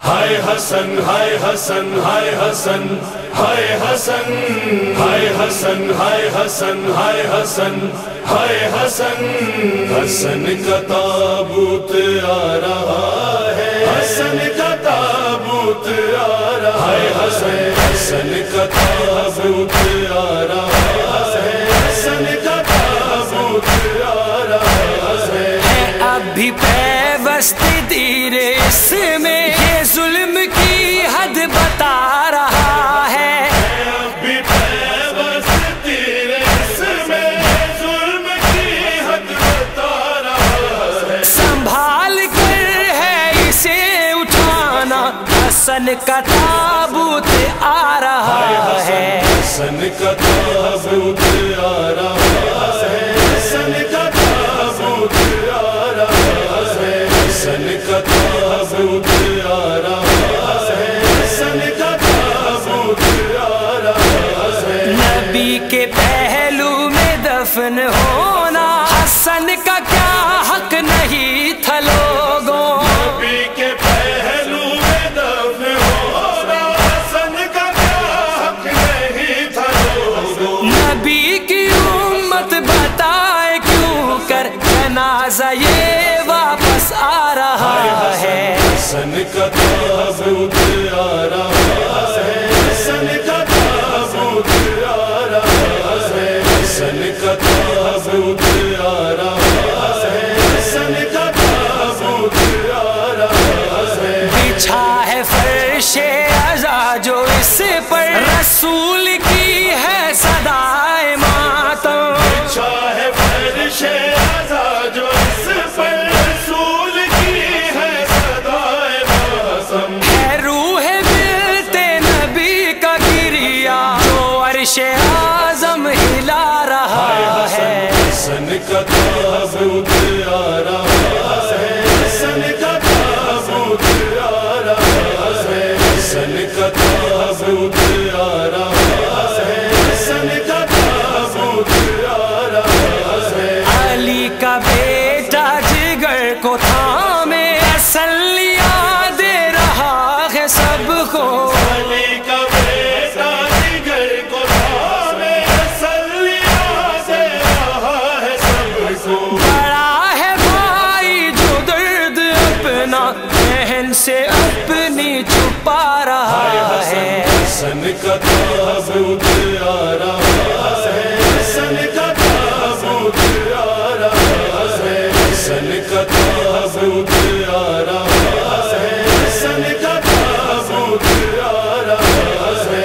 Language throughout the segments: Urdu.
ہائے حسن ہائے حسن ہائے حسن ہائے حسن ہائے حسن ہائے حسن ہائے حسن ہائے حسن حسن کا تابوت آ رہا ہے، حسن کا تابوت آ رہا ہے حسن حسن کا حسن کا تابوت آ رہا ہے۔ حسن کا تابوت آ رہا ہے۔ حسن کا تابوت آ رہا ہے۔ حسن کا تابوت آ رہا ہے۔ حسن کا تابوت آ رہا ہے۔ نبی کے پہلو میں دفن ہونا حسن کا کیا حق نہیں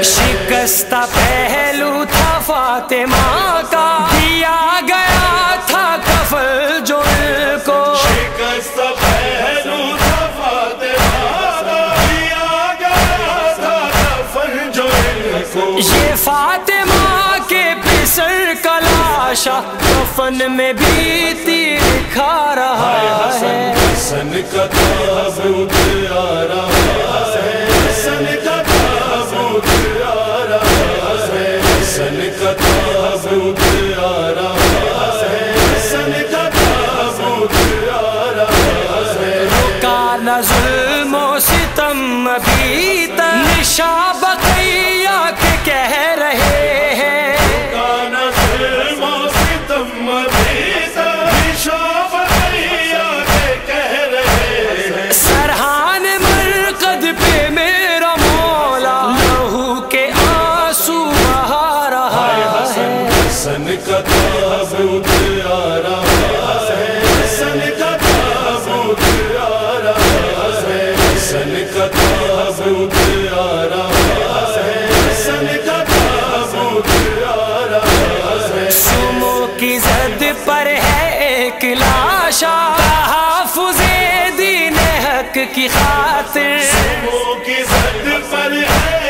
شکستہ پہلو تھا فاطمہ لاشا کفن میں بھی تیر کھا رہا ہے۔ حسن کا تابوت آ رہا ہے۔ حسن کا تابوت آ رہا ہے۔ حسن کا تابوت آ رہا ہے۔ حسن کا تابوت آ رہا ہے۔ کا نہ ظلم و ستم ابھی تک۔ حسن کا تابوت آ رہا ہے حسن کا تابوت آ رہا ہے حسن کا تابوت آ رہا ہے حسن کا تابوت آ رہا ہے سمو کی زد پر ہے ایک لاشا تحفظ دین حق کی خاطر۔ وہ کی زد پر ہے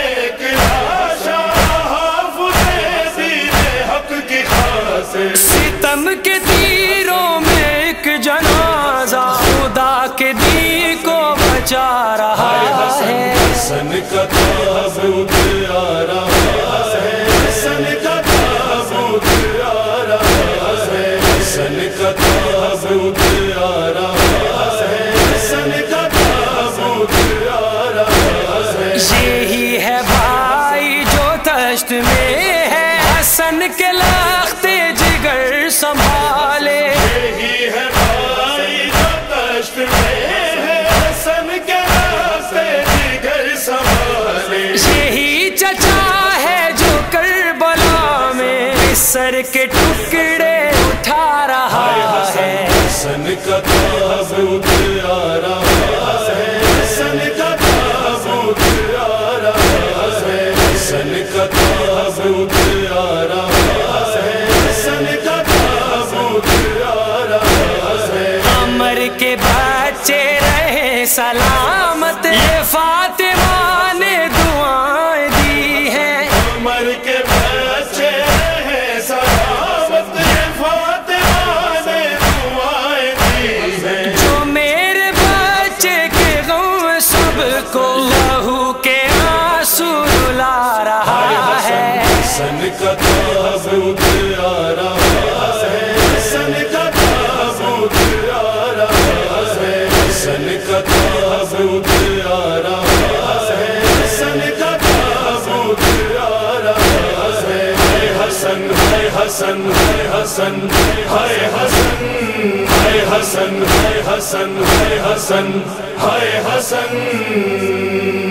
ستم کے تیروں میں ایک جنازہ خدا کے دی کو بچا رہا ہے۔ حسن کا رہا سر کے ٹکڑے اٹھا رہا ہے۔ حسن کا تاب اترا رہا ہے۔ حسن کا تاب اترا رہا ہے۔ حسن کا تاب اترا رہا حسن ہائے حسن ہائے حسن ہائے حسن ہائے حسن ہائے حسن۔